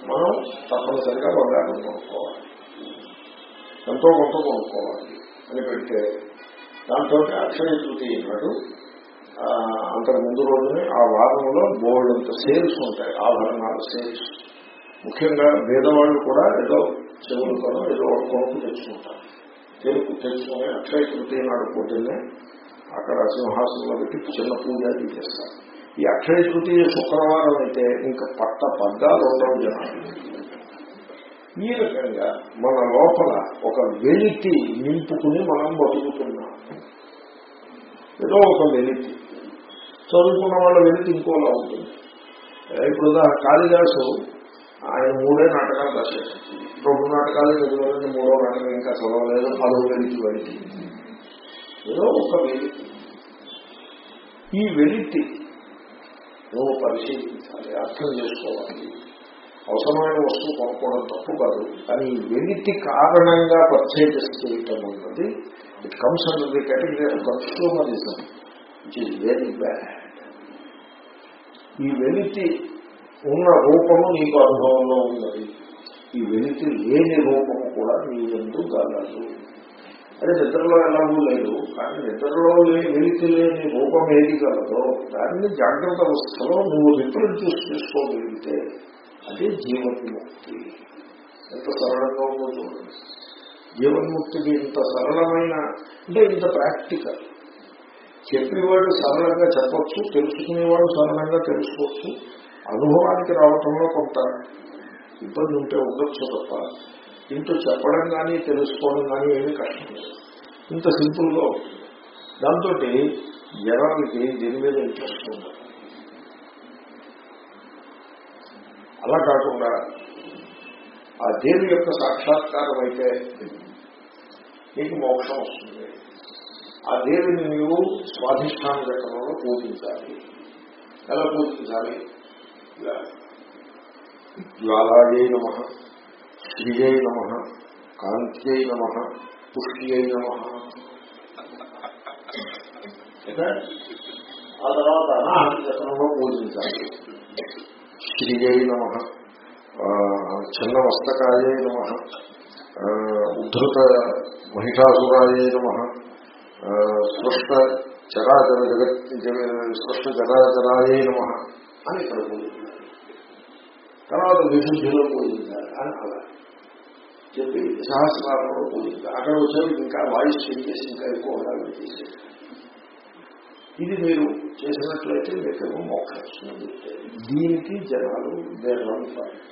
మనం తప్పనిసరిగా బంగారం కొనుక్కోవాలి. ఎంతో కొంత కొనుక్కోవాలి అని పెడితే దాంతో అక్షయ తృతీయ నాడు అంతకు ముందు రోజునే ఆ వారంలో బోర్డు అంత సేల్స్ ఉంటాయి ఆభరణాల సేల్స్. ముఖ్యంగా పేదవాళ్ళు కూడా ఏదో చెవులు కొనం ఏదో కొనుక్కు తెచ్చుకుంటారు. తెలుపు తెలుసుకుని అక్షయ తృతీయ నాడు పొద్దున్నే అక్కడ సింహాసనంలో పెట్టి చిన్న పూజ చేస్తారు ఈ అక్షయ తృతీయ శుక్రవారం అయితే ఇంకా పట్ట పద్దాలు ఉండవు జనాలు. ఈ రకంగా మన లోపల ఒక వెలితి నింపుకుని మనం బతుకుతున్నాం. ఏదో ఒక వెలితి. చదువుకున్న వాళ్ళ వెలితి ఇంకోలా ఉంటుంది. ఇప్పుడు కాళిదాసు ఆయన మూడే నాటకాలు రాశారు. రెండు నాటకాలు చదివాలని మూడో నాటకం ఇంకా చదవలేదు పదవ వెలితి వెలితి ఏదో ఒక వెలితి. ఈ వెలితి నువ్వు పరిశీలించాలి అర్థం చేసుకోవాలి. అవసరమైన వస్తువు కొనుక్కోవడం తప్పు కాదు కానీ ఈ వెలితి కారణంగా పర్చేజెస్ చేయటం అన్నది it comes under the category consumerism it is very bad ఈ వెలితి ఉన్న రూపము నీకు అనుభవంలో ఉన్నది. ఈ వెలితి లేని రూపము కూడా నీ ఎందు గలదు అదే నిద్రలో ఎలాగూ లేదు కానీ నిద్రలో లే- వెలితి లేని రూపం ఏది కలదో దాన్ని జాగ్రత్త అవస్థలో నువ్వు రిప్రొడ్యూస్ చేసుకోగలిగితే అదే జీవన్ముక్తి. ఎంత సరళంగా ఉందో చూడండి. జీవన్ముక్తికి ఇంత సరళమైన అంటే ఇంత ప్రాక్టికల్. చెప్పేవాడు సరళంగా చెప్పచ్చు తెలుసుకునేవాడు సరళంగా తెలుసుకోవచ్చు. అనుభవానికి రావటంలో కొంత ఇబ్బంది ఉంటే ఉండొచ్చు తప్ప ఇంట్లో చెప్పడం కానీ తెలుసుకోవడం కానీ ఏమీ కష్టం లేదు. ఇంత సింపుల్గా ఉంటుంది దాంతో జనాలకి దీని మీద ఇంట్రెస్ట్ ఉండదు. అలా కాకుండా ఆ దేవి యొక్క సాక్షాత్కారం అయితే నీకు మోక్షం వస్తుంది. ఆ దేవిని నీవు స్వాధిష్టాన ఘట్టంలో పూజించాలి. ఎలా పూజించాలి? జ్వాలాయై నమ శ్రీయై నమ కాంత్యై నమ పుష్ట్యై నమ. ఆ తర్వాత అనాహతి ఘట్టంలో పూజించాలి. శ్రీయై నమ చిన్న వస్తకాయై నమ ఉద్ధృత మహిషాసురాయై నమ స్పృష్ట చరాచర జగత్ స్పృష్ట చరాచరాయే నమ అని ఇక్కడ పూజించాలి. తర్వాత విశుద్ధిలో పూజించాలి అని అలా చెప్పి సహస్రాలలో పూజించాలి అక్కడ వచ్చేది ఇంకా వాయిస్ చేసి ఇంకా ఎక్కువ ఉండాలని చేసేది ఇది మీరు చేసినట్లయితే మీకు మోక్షం దీనికి జనాలు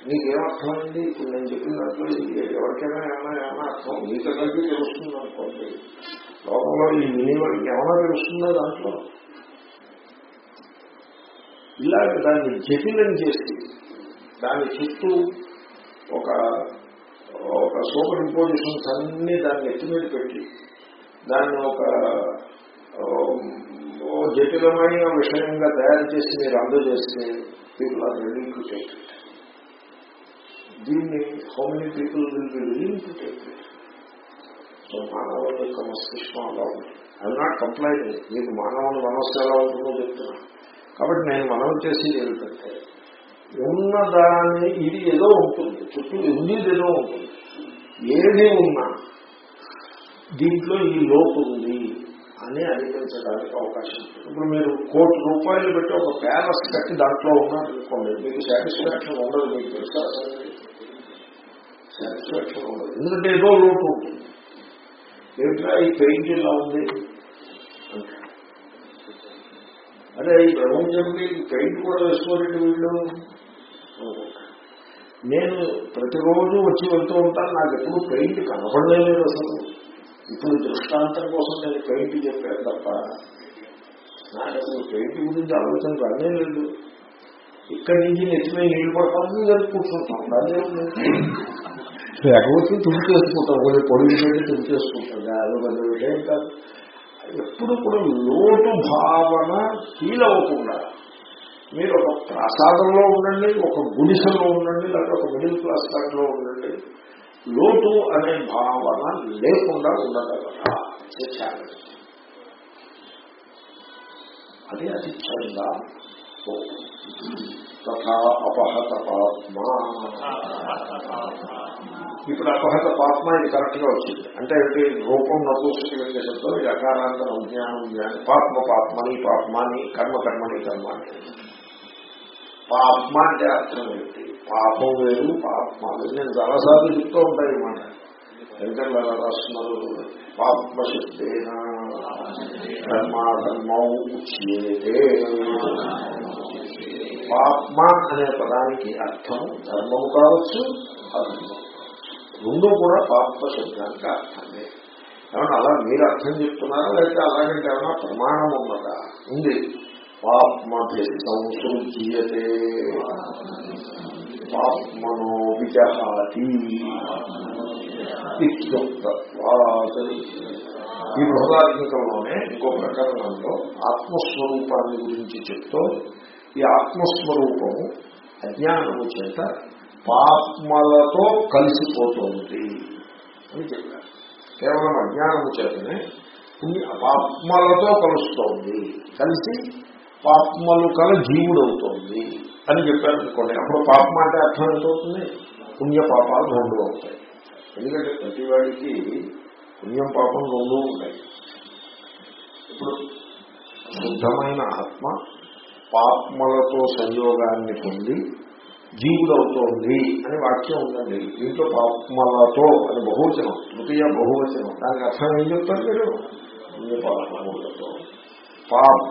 మీకేమర్థమైంది ఇప్పుడు నేను చెప్పిన దాంట్లో ఎవరికైనా ఏమైనా ఏమైనా అర్థం? మీకందరికీ తెలుస్తుంది అనుకోండి. లోకంలో ఈ వినియోగానికి ఏమైనా తెలుస్తుందా దాంట్లో? ఇలాగ దాన్ని జటిలం చేసి దాని చుట్టూ ఒక ఒక సూపర్ ఇంపోజిషన్స్ అన్ని దాన్ని ఎత్తి మీద పెట్టి దాన్ని ఒక జటిలమైన విషయంగా తయారు చేసి మీరు అందజేస్తే people are ready to take it దీన్ని how many people will be willing to take it so మానవుల యొక్క మస్తిష్కం అలా ఉంది. ఐ నాట్ కంప్లైంట్ మీకు మానవుని మనస్సు ఎలా ఉంటుందో చెప్తున్నాను కాబట్టి నేను మనం చేసేది ఏమిటంటే ఉన్నదాన్ని ఇది ఏదో ఉంటుంది. చుట్టూ ఉండేది ఏదో ఉంటుంది. ఏది ఉన్నా దీంట్లో ఈ లోపు ఉంది అని అనిపించడానికి అవకాశం ఇప్పుడు మీరు కోటి రూపాయలు పెట్టి ఒక ప్యాలెస్ కట్టి దాంట్లో ఉన్నారనుకోండి మీకు సాటిస్ఫాక్షన్ ఉండదు మీకు తెలుసా? సాటిస్ఫాక్షన్ ఉండదు. ఎందుకంటే ఏదో లోటు ఉంటుంది. ఏమిటా ఈ పెయింట్ ఇలా ఉంది? అదే ఈ ప్రపంచంకి పెయింట్ కూడా వేసుకోలేదు వీళ్ళు. నేను ప్రతిరోజు వచ్చి వెళ్తూ ఉంటాను. నాకు ఎప్పుడు పెయింట్ కనపడలేదు అసలు. ఇప్పుడు దృష్టాంతం కోసం నేను పెయింట్ చెప్పాను తప్ప నాకు అసలు పెయింట్ గురించి ఆలోచన రానే లేదు. ఇక్కడి నుంచి నెత్తిమే నీళ్ళు పడతాను వెళ్ళి కూర్చుంటాం దాన్ని లేకపోతే తుడి చేసుకుంటాం కొన్ని పొడి పెట్టి తుడి చేసుకుంటాం అది పెద్ద విషయం కాదు. ఎప్పుడు కూడా లోటు భావన ఫీల్ అవ్వకుండా మీరు ఒక ప్రసాదంలో ఉండండి ఒక గుడిసెలో ఉండండి లేకపోతే ఒక మిడిల్ క్లాస్ దాంట్లో ఉండండి. లోటు అనే భావన లేకుండా ఉండగలరా ఛాలెంజ్ అది చంద. అపహత పాత్మ ఇప్పుడు అపహత పాత్మ ఇది కరెక్ట్గా వచ్చింది. అంటే ఏంటి? రూపం నపూసకి శబ్దం ఇది అకారాంతరం జ్ఞానం జ్ఞానం పాత్మ పాత్మని పాత్మాని కర్మ కర్మని కర్మని. పాప్మ అంటే అర్థం ఏంటి? పాపం వేరు పాప్మ నేను చాలాసార్లు చెప్తూ ఉంటాయి మాట. వెంకట రాస్తున్నారు పాప్మ శబ్దేన ధర్మాధర్మం ఉచ్యేతే. పాప్మ అనే పదానికి అర్థం ధర్మము కావచ్చు అధర్మం రెండు కూడా పాప శబ్దానికి అర్థమే. ఏమన్నా అలా మీరు అర్థం చెప్తున్నారా? లేకపోతే అలాగంటే ఏమన్నా ప్రమాణం ఉన్నదా? ఉంది. పాప్మభి సంసృజ్యతే పాప్మనో విజహాతి ఈ బృహదాత్మికంలోనే ఇంకో ప్రకరణంలో ఆత్మస్వరూపాన్ని గురించి చెప్తూ ఈ ఆత్మస్వరూపము అజ్ఞానము చేత పాత్మలతో కలిసిపోతుంది అని చెప్పారు. కేవలం అజ్ఞానము చేతనే పుణ్య పాత్మలతో కలుస్తోంది. కలిసి పాపములు కల జీవుడు జీవుడవుతోంది అని చెప్పారు అనుకోండి అప్పుడు పాపం అంటే అర్థం ఎంతవుతుంది? పుణ్య పాపాలు రెండు అవుతాయి. ఎందుకంటే ప్రతి వాడికి పుణ్యం పాపం రెండు ఉంటాయి. ఇప్పుడు శుద్ధమైన ఆత్మ పాపములతో సంయోగాన్ని పొంది జీవుడవుతోంది అని వాక్యం ఉందండి. దీంట్లో పాపములతో అని బహువచనం తృతీయ బహువచనం. దానికి అర్థం ఏం చెప్తారు మీరు? పుణ్య పాపములతో పాప్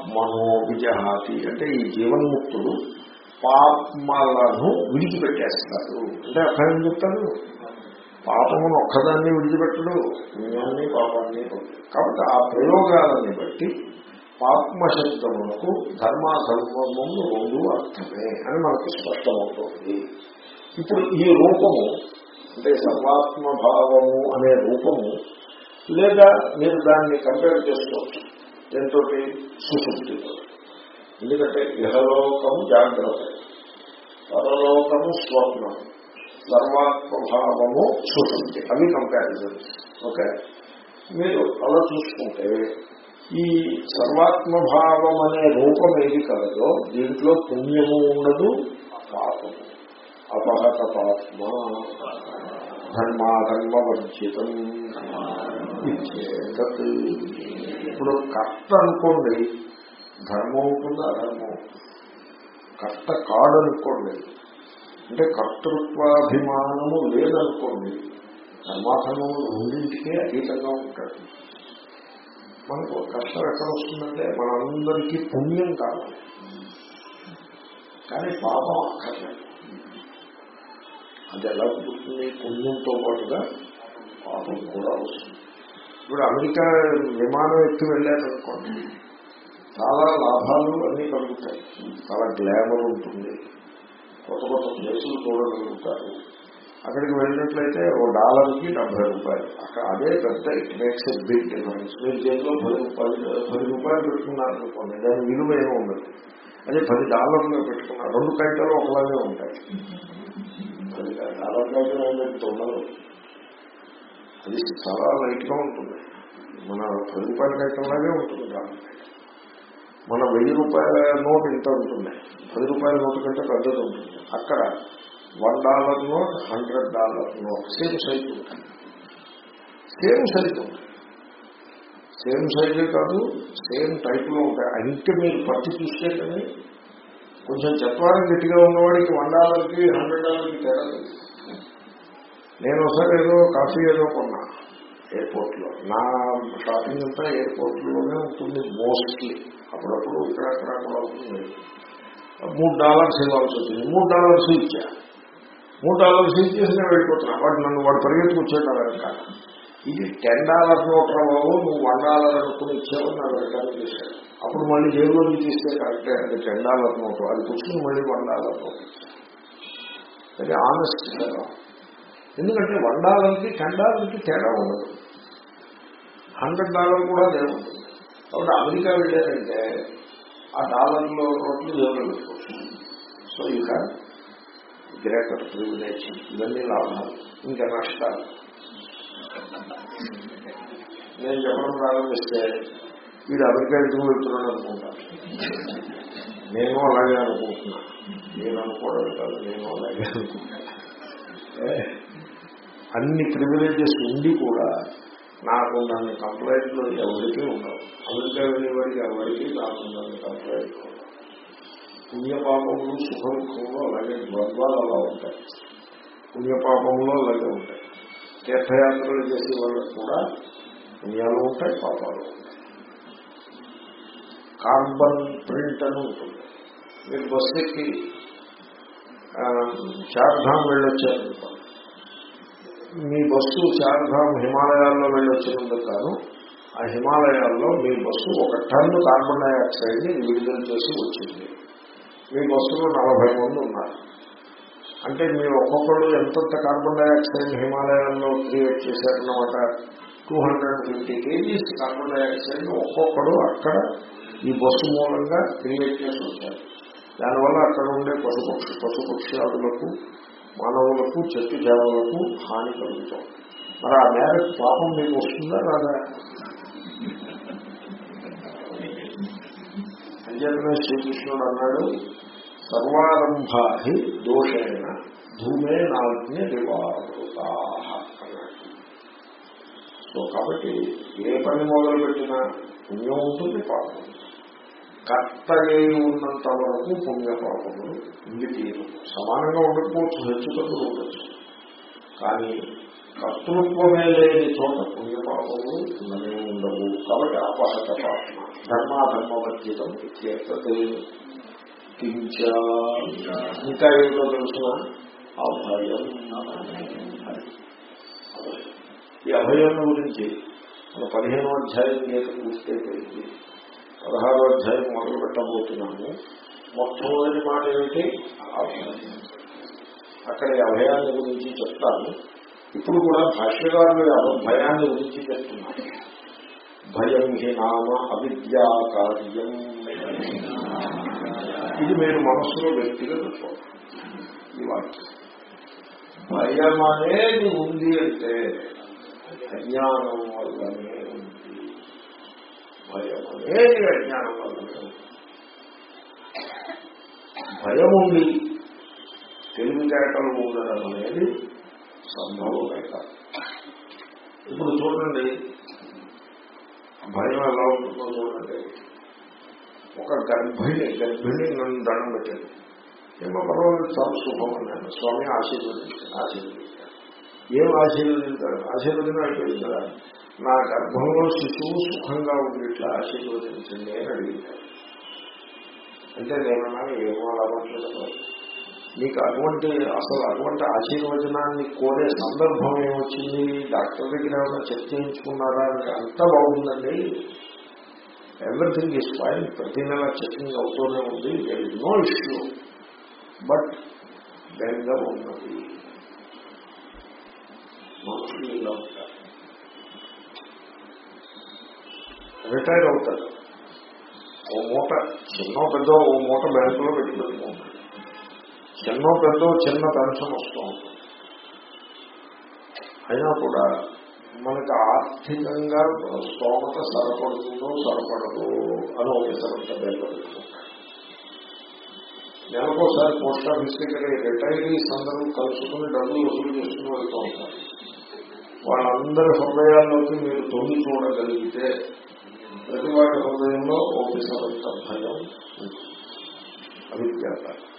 విజహాతి అంటే ఈ జీవన్ముక్తుడు పాప్మలను విడిచిపెట్టేస్తారు అంటే అర్థం ఏం చెప్తారు? పాపమును ఒక్కదాన్ని విడిచిపెట్టడు పుణ్యాన్ని పాపాన్ని కాబట్టి ఆ ప్రయోగాలని బట్టి పాత్మశబ్దములకు ధర్మాధర్మము రెండు అర్థమే అని మనకు స్పష్టమవుతుంది. ఇప్పుడు ఈ రూపము అంటే సర్వాత్మభావము అనే రూపము లేదా మీరు దాన్ని కంపేర్ చేసుకోవచ్చు. ఎంతో సుశుద్ధితో ఎందుకంటే ఇహలోకము జాగ్రత్త. పరలోకము స్వప్నం. సర్వాత్మభావము సుశుద్ధి. అవి కంపారిజన్ ఓకే? మీరు అలా చూసుకుంటే ఈ సర్వాత్మభావం అనే రూపం ఏది కలదో దీంట్లో పుణ్యము ఉండదు పాపము. అపహత పాత్మ ధర్మాధర్మవర్జితం. ఇచ్చేతత్. ఇప్పుడు కర్త అనుకోండి ధర్మం ఉంటుంది అధర్మం కర్త కాడనుకోండి అంటే కర్తృత్వాభిమానము లేదనుకోండి ధర్మాధర్మము రెండింటికే అతీతంగా ఉంటాడు. మనకు కష్టం ఎక్కడ వస్తుందంటే మనందరికీ పుణ్యం కావాలి. కానీ పాపం అక్కర్లేదు. అది ఎలా కుదురుతుంది పుణ్యంతో పాటుగా పాపం కూడా వస్తుంది. ఇప్పుడు అమెరికా విమానం ఎక్కి వెళ్ళారనుకోండి చాలా లాభాలు అన్నీ కలుగుతాయి. చాలా గ్లామర్ ఉంటుంది. కొత్త కొత్త ప్లేసులు చూడగలుగుతారు. అక్కడికి వెళ్ళినట్లయితే ఓ డాలర్కి డెబ్బై రూపాయలు. అక్కడ అదే పెద్ద it makes a big difference. మీరు చేతిలో పది పది పది రూపాయలు పెట్టుకున్నారనుకోండి దాని విలువ ఏమో ఉండదు. అదే పది డాలర్లు పెట్టుకున్నారు. రెండు కైటలు ఒకలాగే ఉంటాయి. పది డాలర్ కైటలు ఏంటంటే ఉండదు అది చాలా లైట్గా ఉంటుంది. మన పది రూపాయల కైటంలాగే ఉంటుంది డాలర్ మన వెయ్యి రూపాయల నోట్ ఇంత ఉంటుంది. పది రూపాయల నోటు కంటే పెద్దది ఉంటుంది. అక్కడ one dollar note hundred dollar note. Same size ఉంటుంది. సేమ్ సైజ్ ఉంటుంది. సేమ్ సైజే కాదు సేమ్ టైప్లో ఉంటాయి. అంటే మీరు పట్టి చూస్తే కానీ కొంచెం చెప్పడానికి గట్టిగా ఉన్నవాడికి వన్ డాలర్కి హండ్రెడ్ డాలర్కి తేడా లేదు. నేను ఒకసారి ఏదో కాఫీ ఏదో కొన్నా. ఎయిర్పోర్ట్లో నా షాపింగ్ అంతా ఎయిర్పోర్ట్లోనే ఉంటుంది మోస్ట్లీ అప్పుడప్పుడు ఇక్కడ అక్కడ కూడా ఉంటుంది. మూడు డాలర్స్ ఇవ్వాల్సి వచ్చింది. మూడు డాలర్స్ ఇచ్చా. మూడు డాలర్స్ ఇచ్చేసి నేను వెళ్ళిపోతున్నా. వాడు నన్ను వాడు పరిగెత్తుకు వచ్చేటాడు ఇది టెన్ డాలర్స్ నోట్ బాబు నువ్వు వన్ డాలర్ అనుకుని ఇచ్చావు నాకు రిటర్న్ చేశాడు. అప్పుడు మళ్ళీ జేబులో తీస్తే కరెక్టే అంటే టెన్ డాలర్ నోట్ అది పుచ్చుకుని మళ్ళీ వన్ డాలర్ నోట్ అది ఆనెస్ట్ ఎందుకంటే వన్ డాలర్కి టెన్ డాలర్కి తేడా ఉండదు. హండ్రెడ్ డాలర్ కూడా తేడా లేదు కాబట్టి అమెరికా వెళ్ళారంటే ఆ డాలర్లో రోడ్లు జేబులో సో యూ గ్రేటర్ ప్రివిలేజ్ ఇవన్నీ లాభాలు ఇంకా నష్టాలు నేను చెప్పడం ప్రారంభిస్తే వీడు అమెరికా ఎందుకు వెళ్తున్నాడు అనుకుంటాను నేను అలాగే అనుకుంటున్నాను నేను అనుకోవడం కాదు నేను అలాగే అనుకుంటాను ఏ, అన్ని ప్రివిలేజెస్ ఉండి కూడా నాకు నన్ను కంప్లైంట్లు ఎవరికి ఉండవు. అమెరికా వెళ్ళేవాడికి ఎవరికి నాకు నన్ను కంప్లైంట్లు ఉండవు. పుణ్యపాపములు సుఖ దుఃఖంలో అలాగే ద్వంద్వాలు అలా ఉంటాయి. పుణ్యపాపంలో అలాగే ఉంటాయి. తీర్థయాత్రలు చేసే వాళ్ళకి కూడా పుణ్యాలు ఉంటాయి పాపాలు ఉంటాయి. కార్బన్ ప్రింట్ అని ఉంటుంది. మీరు బస్సు ఎక్కి చార్ధామ్ వెళ్ళొచ్చారు. మీ బస్సు చార్ధామ్ హిమాలయాల్లో వెళ్ళొచ్చినందుకు కాను ఆ హిమాలయాల్లో మీ బస్సు ఒక టన్ను కార్బన్ డైఆక్సైడ్ని విడుదల చేసి వచ్చింది. మీ బస్సులో నలభై మంది ఉన్నారు. అంటే మీరు ఒక్కొక్కరు ఎంతంత కార్బన్ డైఆక్సైడ్ హిమాలయాల్లో క్రియేట్ చేశారన్నమాట? Two hundred fifty KGs carbon dioxide ఒక్కొక్కడు అక్కడ ఈ బస్సు మూలంగా క్రియేట్ చేసి వచ్చారు. దానివల్ల అక్కడ ఉండే పశుపక్షి పశుపక్ష్యాదులకు మానవులకు చెట్టు చేవలకు హాని కలుగుతాం. మరి ఆ మేరకు పాపం మీకు వస్తుందా రాదా? అంచేతనే శ్రీకృష్ణుడు అన్నాడు సర్వారంభా హి దోషేణ ధూమే నాగ్ని నివారుతా సో కాబట్టి ఏ పని మొదలు పెట్టినా పుణ్యం ఉంటుంది పాపం ఉంటుంది. కర్తగా ఉన్నంత వరకు పుణ్యపాపములు ఇంగి తీరు సమానంగా ఉండకపోవచ్చు హెచ్చు హెచ్చుతలు ఉండొచ్చు. కానీ కర్తృత్వమే లేని చోట పుణ్యపాపములు ఉండనే ఉండవు. కాబట్టి అపహత పాపం ధర్మాధర్మవర్జితం ఇత్యేతత్ ఇంకా ఏమిటో తెలుసిన? అభయం ఈ అభయం గురించి మన పదిహేనో అధ్యాయం గీత పూర్తయిపోయింది. పదహారో అధ్యాయం మొదలు పెట్టబోతున్నాము మొట్టమొదటి మాట ఏమిటి? అభయం అక్కడ ఈ అభయాన్ని గురించి చెప్తాను. ఇప్పుడు కూడా భాష్యకారులు భయాన్ని గురించి చెప్తున్నారు. భయం హి నామ అవిద్యా కార్యం. ఇది మీరు మనస్సులో వ్యక్తిగా పెట్టుకోండి ఈ వాక్యం. భయం అనేది ఉంది అంటే అజ్ఞానం వల్లనే ఉంది భయం అనేది అజ్ఞానం వల్లనే ఉంది భయం ఉంది తెలివితేటలు ఉండడం అనేది సంభవమే కాదు ఇప్పుడు చూడండి. భయం ఎలా ఉంటుందో చూడండి. ఒక గర్భిణి గర్భిణి నన్ను దండం పెట్టింది ఏమో పర్వాలేదు చాలా శుభం అన్నాను స్వామి ఆశీర్వదించాను ఆశీర్వదించాను ఏం ఆశీర్వదించారు? ఆశీర్వదన అయిపోయింది కదా? నా గర్భంలో శిశువు సుఖంగా ఉంది ఇట్లా ఆశీర్వదించండి అని అడిగింది అంటే నేనన్నా ఏమో అలవాట్లేదు నీకు అటువంటి అసలు అటువంటి ఆశీర్వచనాన్ని కోరే సందర్భం ఏమొచ్చింది? డాక్టర్ దగ్గర ఏమైనా చెక్ చేయించుకున్నారా? అంటే అంతా బాగుందండి. ఎవ్రీథింగ్ ఈజ్ ఫైన్ ప్రతి నెల చెకింగ్ అవుతూనే ఉంది. There is no issue but బెంగ ఉన్నది. మనుషులు ఇలా ఉంటారు రిటైర్ అవుతాడు. ఓ మూట చిన్న పెద్ద ఓ మూట బ్యాంకులో పెట్టి పెట్టుకుంటారు చిన్న పెద్ద చిన్న పెన్షన్ వస్తూ అయినా కూడా మనకు ఆర్థికంగా స్తోమత సరపడుతుందో సరపడదు అని ఒక బయలుపెట్టుకుంటారు నెలకోసారి పోస్ట్ ఆఫీస్ దగ్గర రిటైరీస్ అందరూ కలుసుకుని డబ్బులు వసూలు చేసుకుని వెళ్తూ ఉంటారు. వాళ్ళందరి హృదయాల్లోకి మీరు తొంగి చూడగలిగితే ప్రతి వాటి హృదయంలో ఓపిక భయం. ఉంటుంది